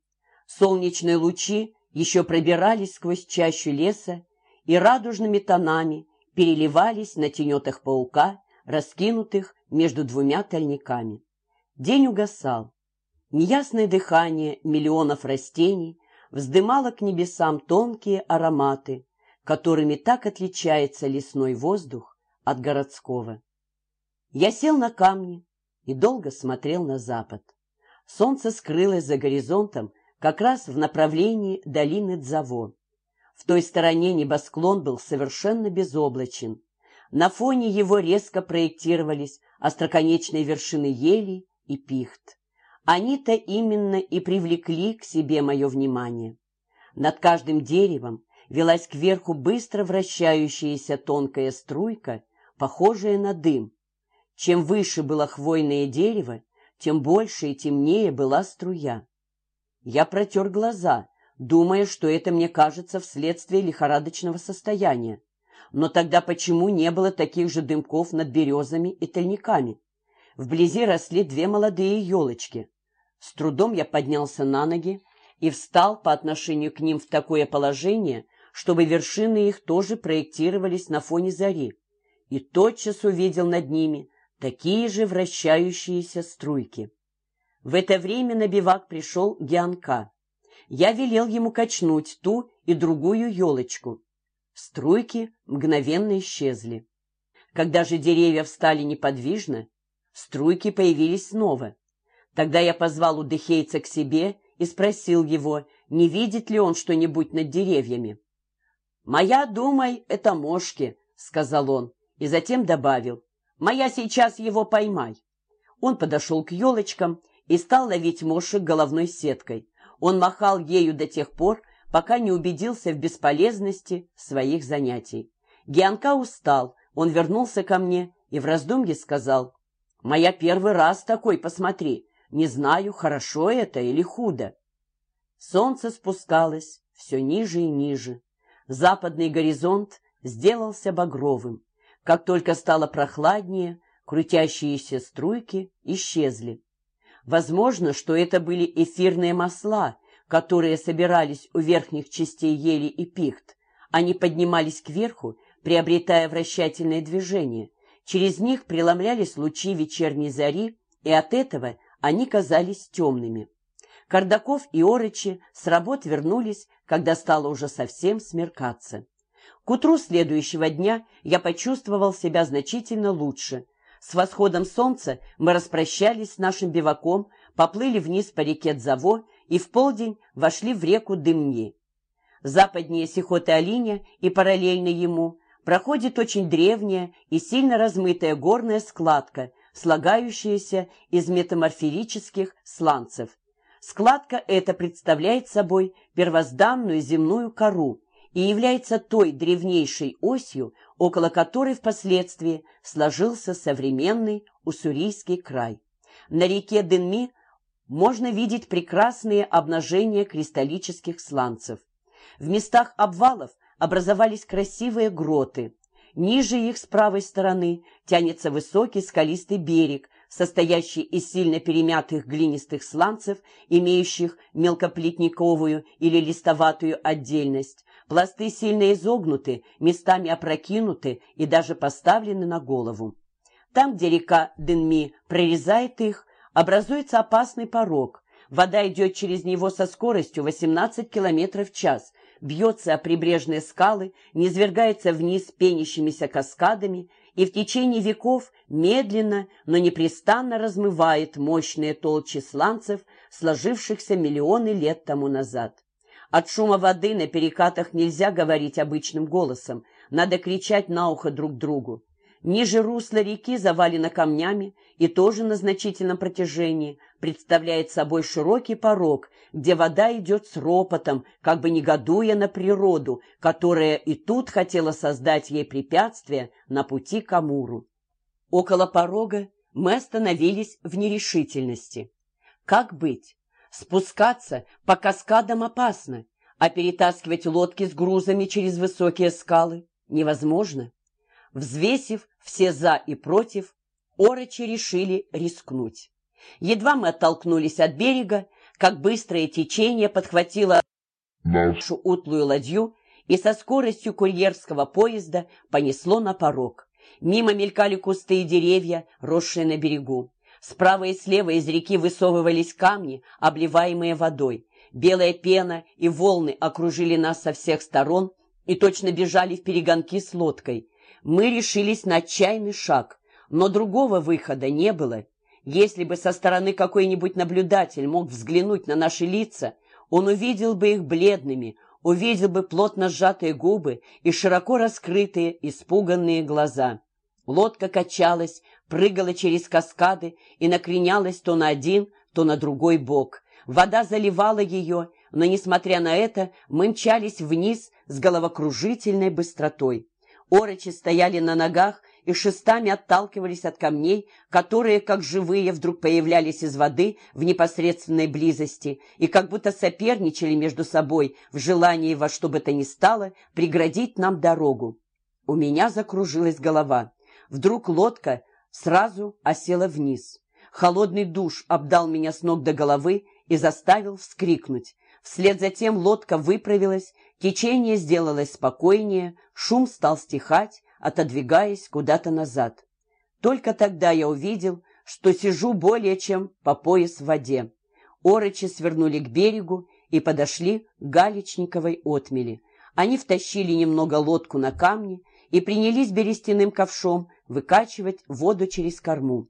Солнечные лучи еще пробирались сквозь чащу леса и радужными тонами переливались на тенетах паука, раскинутых между двумя тальниками. День угасал. Неясное дыхание миллионов растений вздымало к небесам тонкие ароматы, которыми так отличается лесной воздух от городского. Я сел на камни и долго смотрел на запад. Солнце скрылось за горизонтом как раз в направлении долины Дзаво. В той стороне небосклон был совершенно безоблачен. На фоне его резко проектировались остроконечные вершины елей и пихт. Они-то именно и привлекли к себе мое внимание. Над каждым деревом велась кверху быстро вращающаяся тонкая струйка, похожая на дым. Чем выше было хвойное дерево, тем больше и темнее была струя. Я протер глаза, думая, что это мне кажется вследствие лихорадочного состояния. Но тогда почему не было таких же дымков над березами и тальниками? Вблизи росли две молодые елочки. С трудом я поднялся на ноги и встал по отношению к ним в такое положение, чтобы вершины их тоже проектировались на фоне зари, и тотчас увидел над ними такие же вращающиеся струйки. В это время на бивак пришел Гианка я велел ему качнуть ту и другую елочку. Струйки мгновенно исчезли. Когда же деревья встали неподвижно, струйки появились снова. Тогда я позвал удыхейца к себе и спросил его, не видит ли он что-нибудь над деревьями. «Моя, думай, это мошки», — сказал он, и затем добавил, «Моя сейчас его поймай». Он подошел к елочкам и стал ловить мошек головной сеткой. Он махал ею до тех пор, пока не убедился в бесполезности своих занятий. Гианка устал, он вернулся ко мне и в раздумье сказал, «Моя первый раз такой, посмотри, не знаю, хорошо это или худо». Солнце спускалось все ниже и ниже. Западный горизонт сделался багровым. Как только стало прохладнее, крутящиеся струйки исчезли. Возможно, что это были эфирные масла, которые собирались у верхних частей ели и пихт. Они поднимались кверху, приобретая вращательное движение. Через них преломлялись лучи вечерней зари, и от этого они казались темными. Кардаков и Орычи с работ вернулись, когда стало уже совсем смеркаться. К утру следующего дня я почувствовал себя значительно лучше, с восходом солнца мы распрощались с нашим биваком, поплыли вниз по реке Дзаво и в полдень вошли в реку Дымни. Западнее Сихоты-Алиня и параллельно ему проходит очень древняя и сильно размытая горная складка, слагающаяся из метаморферических сланцев. Складка эта представляет собой первозданную земную кору, и является той древнейшей осью, около которой впоследствии сложился современный Уссурийский край. На реке Денми можно видеть прекрасные обнажения кристаллических сланцев. В местах обвалов образовались красивые гроты. Ниже их с правой стороны тянется высокий скалистый берег, состоящий из сильно перемятых глинистых сланцев, имеющих мелкоплитниковую или листоватую отдельность, Пласты сильно изогнуты, местами опрокинуты и даже поставлены на голову. Там, где река Денми прорезает их, образуется опасный порог. Вода идет через него со скоростью 18 км в час, бьется о прибрежные скалы, низвергается вниз пенящимися каскадами и в течение веков медленно, но непрестанно размывает мощные толчи сланцев, сложившихся миллионы лет тому назад. От шума воды на перекатах нельзя говорить обычным голосом, надо кричать на ухо друг другу. Ниже русла реки завалено камнями и тоже на значительном протяжении представляет собой широкий порог, где вода идет с ропотом, как бы негодуя на природу, которая и тут хотела создать ей препятствие на пути к Амуру. Около порога мы остановились в нерешительности. Как быть? Спускаться по каскадам опасно, а перетаскивать лодки с грузами через высокие скалы невозможно. Взвесив все «за» и «против», орочи решили рискнуть. Едва мы оттолкнулись от берега, как быстрое течение подхватило нашу утлую ладью и со скоростью курьерского поезда понесло на порог. Мимо мелькали кусты и деревья, росшие на берегу. Справа и слева из реки высовывались камни, обливаемые водой. Белая пена и волны окружили нас со всех сторон и точно бежали в перегонки с лодкой. Мы решились на отчаянный шаг, но другого выхода не было. Если бы со стороны какой-нибудь наблюдатель мог взглянуть на наши лица, он увидел бы их бледными, увидел бы плотно сжатые губы и широко раскрытые, испуганные глаза. Лодка качалась, прыгала через каскады и накренялась то на один, то на другой бок. Вода заливала ее, но, несмотря на это, мы мчались вниз с головокружительной быстротой. Орочи стояли на ногах и шестами отталкивались от камней, которые, как живые, вдруг появлялись из воды в непосредственной близости и как будто соперничали между собой в желании во что бы то ни стало преградить нам дорогу. У меня закружилась голова. Вдруг лодка сразу осела вниз. Холодный душ обдал меня с ног до головы и заставил вскрикнуть. Вслед за тем лодка выправилась, течение сделалось спокойнее, шум стал стихать, отодвигаясь куда-то назад. Только тогда я увидел, что сижу более чем по пояс в воде. Орочи свернули к берегу и подошли к Галечниковой отмели. Они втащили немного лодку на камни и принялись берестяным ковшом выкачивать воду через корму.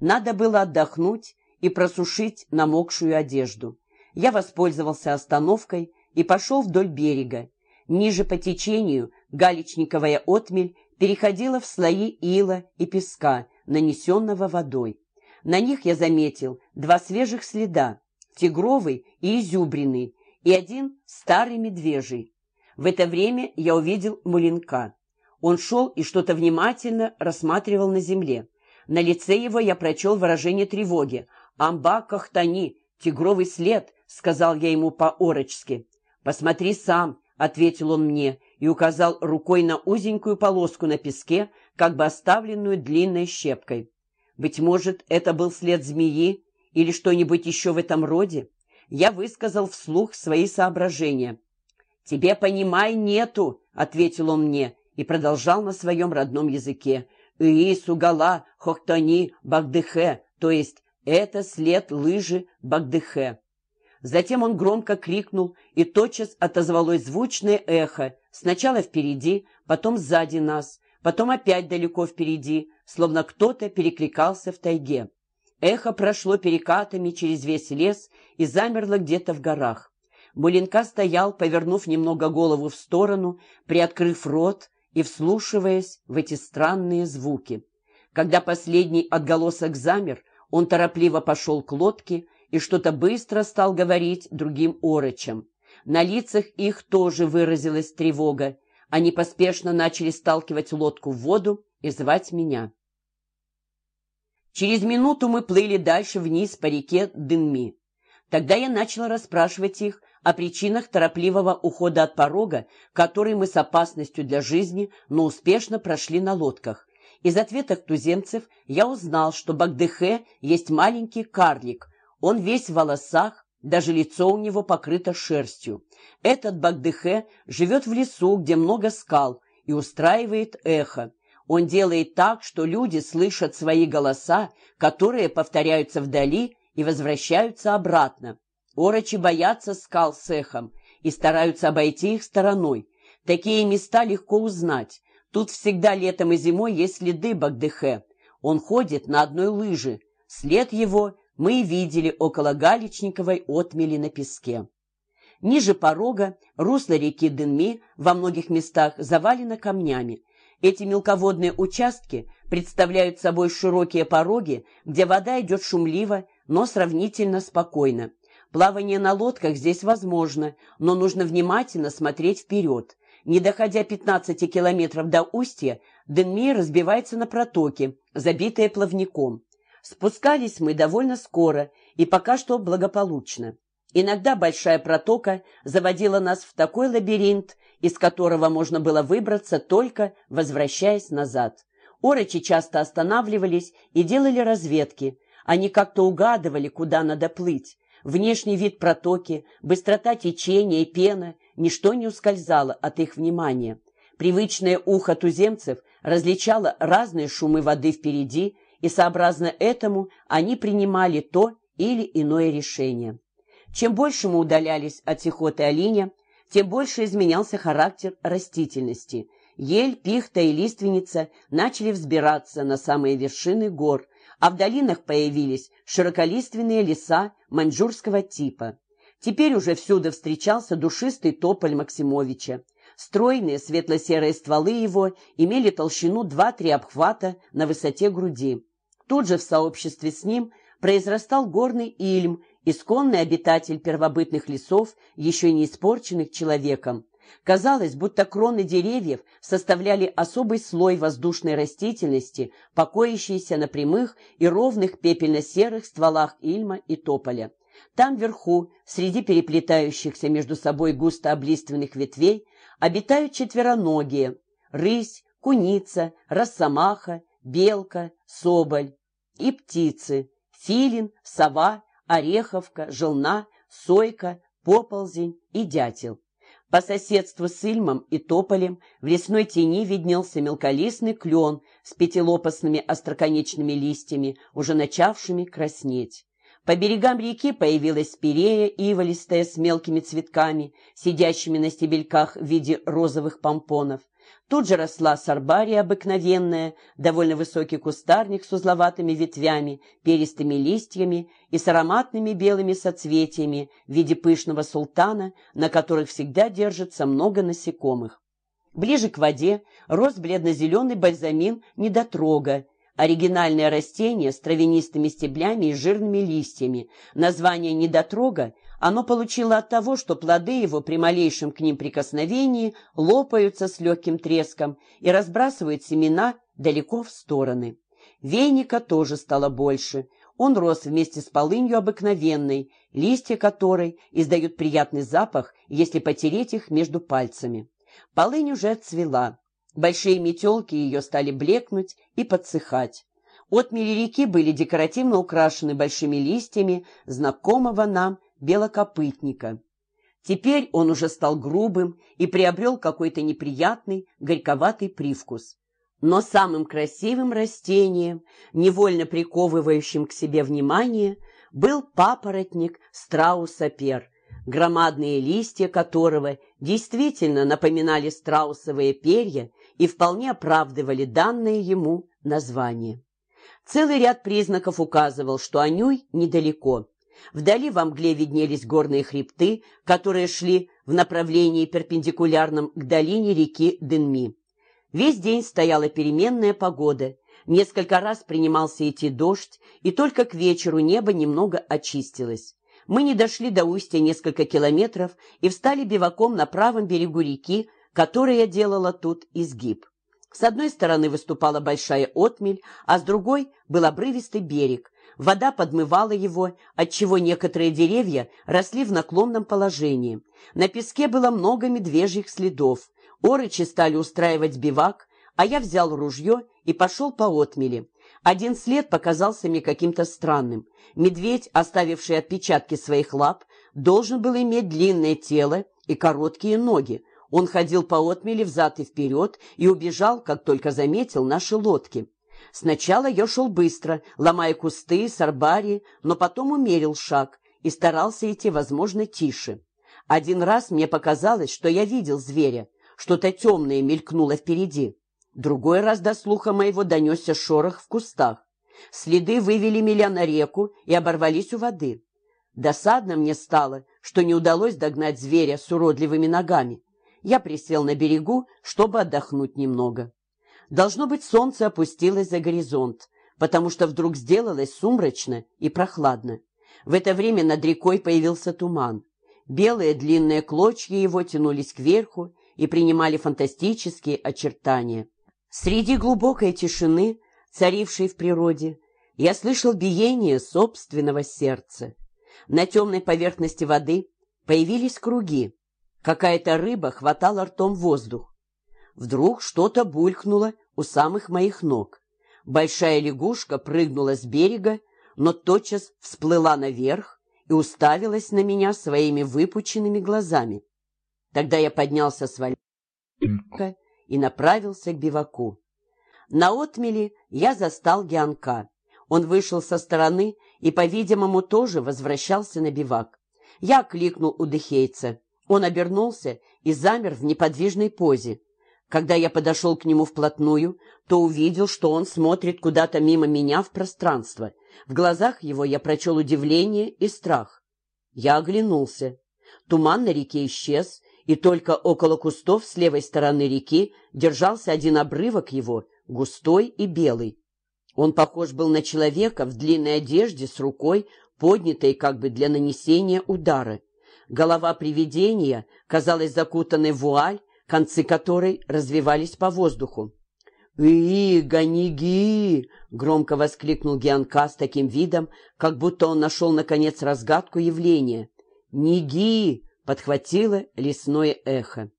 Надо было отдохнуть и просушить намокшую одежду я воспользовался остановкой и пошел вдоль берега. Ниже по течению галечниковая отмель переходила в слои ила и песка, нанесенного водой. На них я заметил два свежих следа – тигровый и изюбренный, и один старый медвежий. В это время я увидел мулинка. Он шел и что-то внимательно рассматривал на земле. На лице его я прочел выражение тревоги. «Амба Кахтани! Тигровый след!» — сказал я ему по-орочски. «Посмотри сам», — ответил он мне и указал рукой на узенькую полоску на песке, как бы оставленную длинной щепкой. Быть может, это был след змеи или что-нибудь еще в этом роде? Я высказал вслух свои соображения. «Тебе, понимай, нету», — ответил он мне и продолжал на своем родном языке. «Ии, сугала, хохтани, багдыхе», то есть «это след лыжи багдыхе». Затем он громко крикнул, и тотчас отозвалось звучное эхо, сначала впереди, потом сзади нас, потом опять далеко впереди, словно кто-то перекликался в тайге. Эхо прошло перекатами через весь лес и замерло где-то в горах. Мулинка стоял, повернув немного голову в сторону, приоткрыв рот и вслушиваясь в эти странные звуки. Когда последний отголосок замер, он торопливо пошел к лодке и что-то быстро стал говорить другим орочам. На лицах их тоже выразилась тревога. Они поспешно начали сталкивать лодку в воду и звать меня. Через минуту мы плыли дальше вниз по реке Дынми. Тогда я начала расспрашивать их о причинах торопливого ухода от порога, который мы с опасностью для жизни, но успешно прошли на лодках. Из ответов туземцев я узнал, что Багдыхе есть маленький карлик, он весь в волосах, даже лицо у него покрыто шерстью. Этот Багдыхе живет в лесу, где много скал, и устраивает эхо. Он делает так, что люди слышат свои голоса, которые повторяются вдали и возвращаются обратно. Орочи боятся скал с эхом и стараются обойти их стороной. Такие места легко узнать. Тут всегда летом и зимой есть следы Багдыхе. Он ходит на одной лыже. След его мы видели около Галичниковой отмели на песке. Ниже порога русло реки Дынми во многих местах завалено камнями. Эти мелководные участки представляют собой широкие пороги, где вода идет шумливо, но сравнительно спокойно. Плавание на лодках здесь возможно, но нужно внимательно смотреть вперед. Не доходя 15 километров до устья, Денми разбивается на протоки, забитые плавником. Спускались мы довольно скоро и пока что благополучно. Иногда большая протока заводила нас в такой лабиринт, из которого можно было выбраться только возвращаясь назад. Орочи часто останавливались и делали разведки. Они как-то угадывали, куда надо плыть. Внешний вид протоки, быстрота течения и пена – ничто не ускользало от их внимания. Привычное ухо туземцев различало разные шумы воды впереди, и сообразно этому они принимали то или иное решение. Чем больше мы удалялись от Сихоты Алиня, тем больше изменялся характер растительности. Ель, пихта и лиственница начали взбираться на самые вершины гор, а в долинах появились широколиственные леса маньчжурского типа. Теперь уже всюду встречался душистый тополь Максимовича. Стройные светло-серые стволы его имели толщину 2-3 обхвата на высоте груди. Тут же в сообществе с ним произрастал горный ильм, исконный обитатель первобытных лесов, еще не испорченных человеком. Казалось, будто кроны деревьев составляли особый слой воздушной растительности, покоящийся на прямых и ровных пепельно-серых стволах ильма и тополя. Там вверху, среди переплетающихся между собой густо облиственных ветвей, обитают четвероногие – рысь, куница, росомаха, белка, соболь и птицы – филин, сова, ореховка, желна, сойка, поползень и дятел. По соседству с Ильмом и Тополем в лесной тени виднелся мелколистный клен с пятилопастными остроконечными листьями, уже начавшими краснеть. По берегам реки появилась спирея иволистая с мелкими цветками, сидящими на стебельках в виде розовых помпонов. Тут же росла сарбария обыкновенная, довольно высокий кустарник с узловатыми ветвями, перистыми листьями и с ароматными белыми соцветиями в виде пышного султана, на которых всегда держится много насекомых. Ближе к воде рос бледно-зеленый бальзамин недотрога, оригинальное растение с травянистыми стеблями и жирными листьями. Название недотрога оно получило от того, что плоды его при малейшем к ним прикосновении лопаются с легким треском и разбрасывают семена далеко в стороны. Вейника тоже стало больше. Он рос вместе с полынью обыкновенной, листья которой издают приятный запах, если потереть их между пальцами. Полынь уже отцвела. Большие метелки ее стали блекнуть и подсыхать. Отмели реки были декоративно украшены большими листьями знакомого нам белокопытника. Теперь он уже стал грубым и приобрел какой-то неприятный, горьковатый привкус. Но самым красивым растением, невольно приковывающим к себе внимание, был папоротник страуса-пер, громадные листья которого действительно напоминали страусовые перья и вполне оправдывали данное ему название. Целый ряд признаков указывал, что Анюй недалеко. Вдали во мгле виднелись горные хребты, которые шли в направлении перпендикулярном к долине реки Дынми. Весь день стояла переменная погода. Несколько раз принимался идти дождь, и только к вечеру небо немного очистилось. Мы не дошли до устья несколько километров и встали биваком на правом берегу реки, которая делала тут изгиб. С одной стороны выступала большая отмель, а с другой был обрывистый берег. Вода подмывала его, отчего некоторые деревья росли в наклонном положении. На песке было много медвежьих следов. Орычи стали устраивать бивак, а я взял ружье и пошел по отмели. Один след показался мне каким-то странным. Медведь, оставивший отпечатки своих лап, должен был иметь длинное тело и короткие ноги. Он ходил по отмели взад и вперед и убежал, как только заметил наши лодки. Сначала я шел быстро, ломая кусты, сарбари, но потом умерил шаг и старался идти, возможно, тише. Один раз мне показалось, что я видел зверя, что-то темное мелькнуло впереди. Другой раз до слуха моего донесся шорох в кустах. Следы вывели меня на реку и оборвались у воды. Досадно мне стало, что не удалось догнать зверя с уродливыми ногами. Я присел на берегу, чтобы отдохнуть немного. Должно быть, солнце опустилось за горизонт, потому что вдруг сделалось сумрачно и прохладно. В это время над рекой появился туман. Белые длинные клочья его тянулись кверху и принимали фантастические очертания. Среди глубокой тишины, царившей в природе, я слышал биение собственного сердца. На темной поверхности воды появились круги. Какая-то рыба хватала ртом воздух. Вдруг что-то булькнуло у самых моих ног. Большая лягушка прыгнула с берега, но тотчас всплыла наверх и уставилась на меня своими выпученными глазами. Тогда я поднялся с валька и направился к биваку. На отмеле я застал Гианка. Он вышел со стороны и, по-видимому, тоже возвращался на бивак. Я кликнул у Дехейца. Он обернулся и замер в неподвижной позе. Когда я подошел к нему вплотную, то увидел, что он смотрит куда-то мимо меня в пространство. В глазах его я прочел удивление и страх. Я оглянулся. Туман на реке исчез, и только около кустов с левой стороны реки держался один обрывок его, густой и белый. Он похож был на человека в длинной одежде с рукой, поднятой как бы для нанесения удара. Голова привидения казалась закутанной в вуаль, концы которой развивались по воздуху. «И, гониги!» — громко воскликнул Гианка с таким видом, как будто он нашел, наконец, разгадку явления. «Ниги!» — подхватило лесное эхо.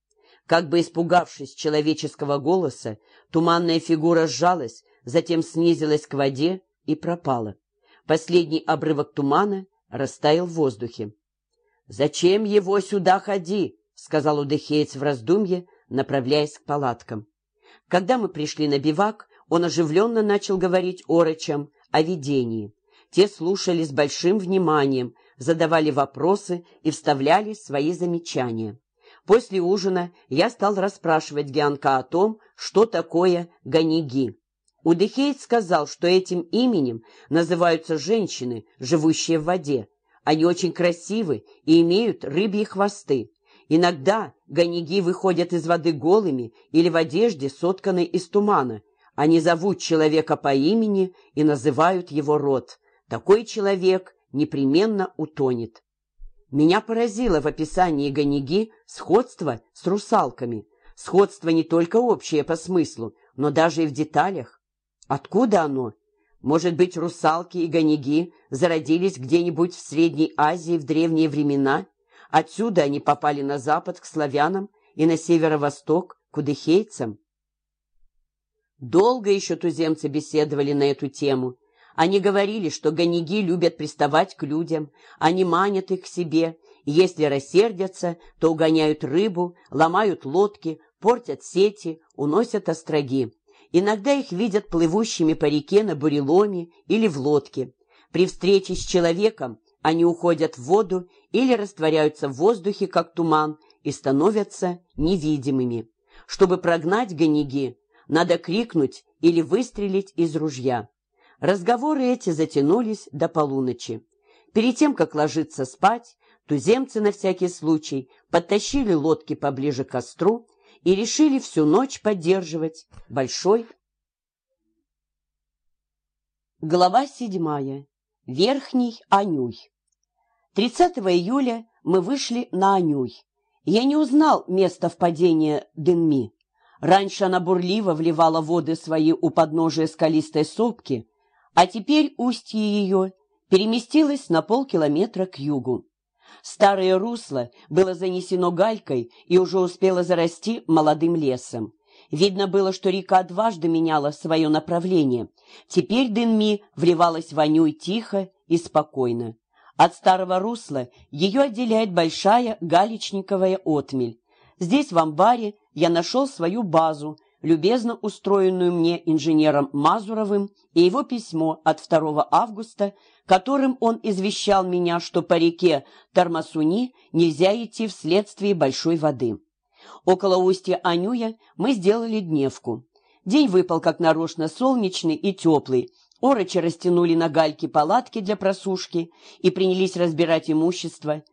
Как бы испугавшись человеческого голоса, туманная фигура сжалась, затем снизилась к воде и пропала. Последний обрывок тумана растаял в воздухе. «Зачем его сюда ходи?» — сказал Удыхеец в раздумье, направляясь к палаткам. Когда мы пришли на бивак, он оживленно начал говорить орочам о видении. Те слушали с большим вниманием, задавали вопросы и вставляли свои замечания. После ужина я стал расспрашивать Гианка о том, что такое ганиги. Удыхейт сказал, что этим именем называются женщины, живущие в воде. Они очень красивы и имеют рыбьи хвосты. Иногда ганиги выходят из воды голыми или в одежде, сотканной из тумана. Они зовут человека по имени и называют его род. Такой человек непременно утонет. Меня поразило в описании ганиги сходство с русалками. Сходство не только общее по смыслу, но даже и в деталях. Откуда оно? Может быть, русалки и гониги зародились где-нибудь в Средней Азии в древние времена? Отсюда они попали на запад к славянам и на северо-восток к удыхейцам. Долго еще туземцы беседовали на эту тему. Они говорили, что гониги любят приставать к людям, они манят их к себе, если рассердятся, то угоняют рыбу, ломают лодки, портят сети, уносят остроги. Иногда их видят плывущими по реке на буреломе или в лодке. При встрече с человеком они уходят в воду или растворяются в воздухе, как туман, и становятся невидимыми. Чтобы прогнать гониги, надо крикнуть или выстрелить из ружья. Разговоры эти затянулись до полуночи. Перед тем, как ложиться спать, туземцы на всякий случай подтащили лодки поближе к костру и решили всю ночь поддерживать большой. Глава седьмая. Верхний Анюй. 30 июля мы вышли на Анюй. Я не узнал место впадения Дынми. Раньше она бурливо вливала воды свои у подножия скалистой сопки, а теперь устье ее переместилось на полкилометра к югу. Старое русло было занесено галькой и уже успело зарасти молодым лесом. Видно было, что река дважды меняла свое направление. Теперь Дынми вливалась вонюй тихо и спокойно. От старого русла ее отделяет большая галечниковая отмель. Здесь, в амбаре, я нашел свою базу, любезно устроенную мне инженером Мазуровым, и его письмо от 2 августа, которым он извещал меня, что по реке Тармасуни нельзя идти вследствие большой воды. Около устья Анюя мы сделали дневку. День выпал как нарочно солнечный и теплый. Орочи растянули на гальке палатки для просушки и принялись разбирать имущество.